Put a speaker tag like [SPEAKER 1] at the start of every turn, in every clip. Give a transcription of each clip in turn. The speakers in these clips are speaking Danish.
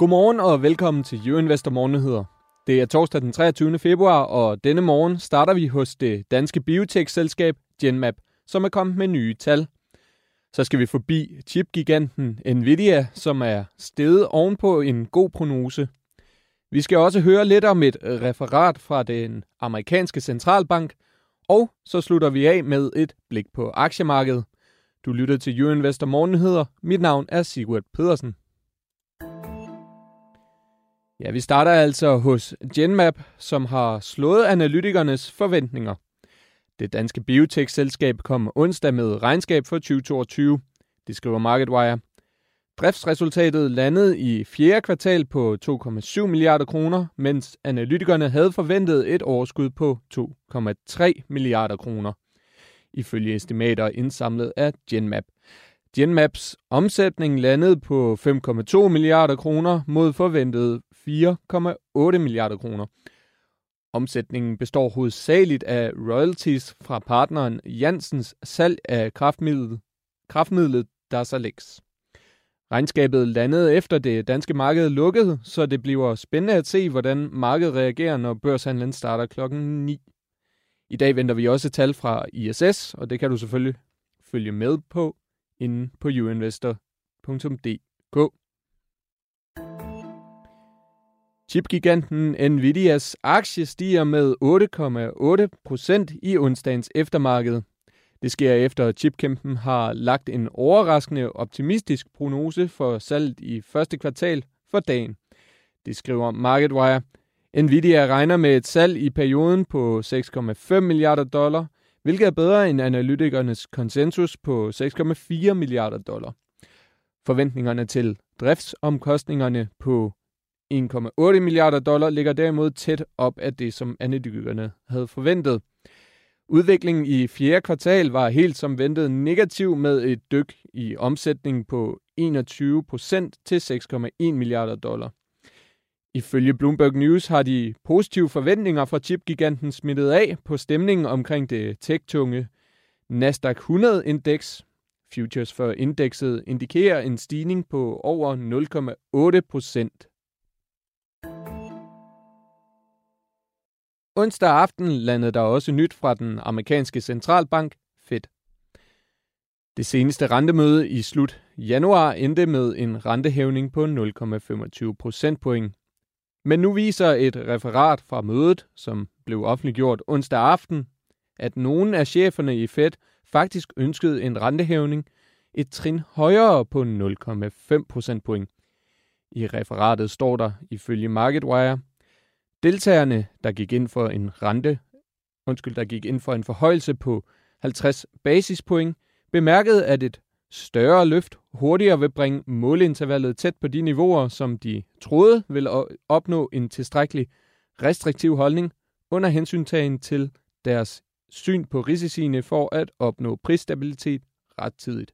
[SPEAKER 1] Godmorgen og velkommen til You Investor Morgennyheder. Det er torsdag den 23. februar, og denne morgen starter vi hos det danske biotech-selskab Genmap, som er kommet med nye tal. Så skal vi forbi chipgiganten Nvidia, som er steget ovenpå en god prognose. Vi skal også høre lidt om et referat fra den amerikanske centralbank, og så slutter vi af med et blik på aktiemarkedet. Du lytter til You Investor Morgennyheder. Mit navn er Sigurd Pedersen. Ja, vi starter altså hos Genmap, som har slået analytikernes forventninger. Det danske biotech-selskab kom onsdag med regnskab for 2022. Det skriver MarketWire. Driftsresultatet landede i fjerde kvartal på 2,7 milliarder kroner, mens analytikerne havde forventet et overskud på 2,3 milliarder kroner, ifølge estimater indsamlet af Genmap. Genmaps omsætning landede på 5,2 milliarder kroner mod forventet 4,8 milliarder kroner. Omsætningen består hovedsageligt af royalties fra partneren Jansens salg af kraftmidlet, kraftmidlet Darzalex. Regnskabet landede efter det danske marked lukkede, så det bliver spændende at se, hvordan markedet reagerer, når børshandlen starter klokken 9. I dag venter vi også tal fra ISS, og det kan du selvfølgelig følge med på inde på youinvestor.dk. Chipgiganten Nvidias aktie stiger med 8,8% i onsdagens eftermarked. Det sker efter, at chipkæmpen har lagt en overraskende optimistisk prognose for salget i første kvartal for dagen. Det skriver MarketWire. Nvidia regner med et salg i perioden på 6,5 milliarder dollar, hvilket er bedre end analytikernes konsensus på 6,4 milliarder dollar. Forventningerne til driftsomkostningerne på 1,8 milliarder dollar ligger derimod tæt op af det, som analytikerne havde forventet. Udviklingen i fjerde kvartal var helt som ventet negativ med et dyk i omsætningen på 21 procent til 6,1 milliarder dollar. Ifølge Bloomberg News har de positive forventninger fra chipgiganten smittet af på stemningen omkring det tech-tunge Nasdaq 100-indeks. Futures for indekset indikerer en stigning på over 0,8 procent. Onsdag aften landede der også nyt fra den amerikanske centralbank, Fed. Det seneste rentemøde i slut januar endte med en rentehævning på 0,25 procentpoint. Men nu viser et referat fra mødet, som blev offentliggjort onsdag aften, at nogle af cheferne i Fed faktisk ønskede en rentehævning et trin højere på 0,5 procentpoint. I referatet står der ifølge MarketWire, Deltagerne, der gik ind for en rente, undskyld, der gik ind for en forhøjelse på 50 basispoint, bemærkede, at et større løft hurtigere vil bringe målintervallet tæt på de niveauer, som de troede ville opnå en tilstrækkelig restriktiv holdning under hensyntagen til deres syn på risiciene for at opnå prisstabilitet rettidigt.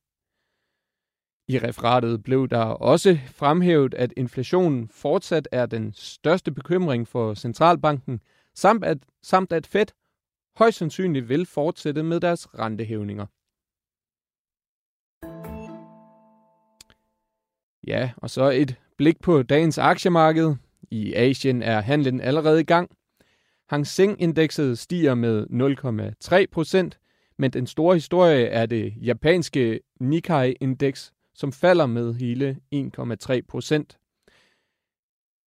[SPEAKER 1] I referatet blev der også fremhævet, at inflationen fortsat er den største bekymring for centralbanken, samt at, samt at Fed højst sandsynligt vil fortsætte med deres rentehævninger. Ja, og så et blik på dagens aktiemarked. I Asien er handlen allerede i gang. Hang Seng-indekset stiger med 0,3 procent, men den store historie er det japanske Nikkei-indeks, som falder med hele 1,3 procent.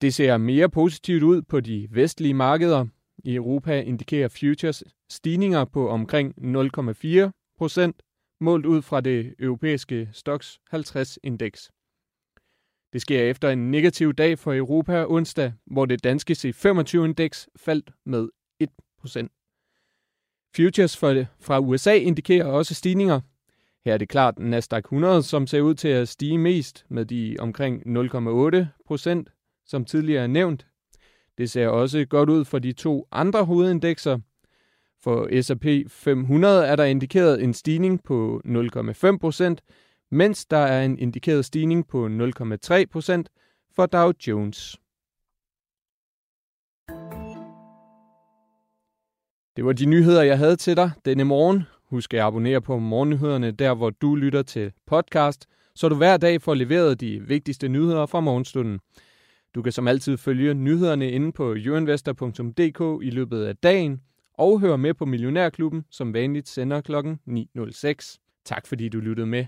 [SPEAKER 1] Det ser mere positivt ud på de vestlige markeder. I Europa indikerer futures stigninger på omkring 0,4 procent, målt ud fra det europæiske Stoxx 50-indeks. Det sker efter en negativ dag for Europa onsdag, hvor det danske C25-indeks faldt med 1 procent. Futures fra USA indikerer også stigninger, her er det klart Nasdaq 100, som ser ud til at stige mest med de omkring 0,8 procent, som tidligere nævnt. Det ser også godt ud for de to andre hovedindekser. For S&P 500 er der indikeret en stigning på 0,5 procent, mens der er en indikeret stigning på 0,3 procent for Dow Jones. Det var de nyheder, jeg havde til dig denne morgen. Husk at abonnere på morgennyhederne, der hvor du lytter til podcast, så du hver dag får leveret de vigtigste nyheder fra morgenstunden. Du kan som altid følge nyhederne inde på youinvestor.dk i løbet af dagen, og høre med på Millionærklubben, som vanligt sender kl. 9.06. Tak fordi du lyttede med.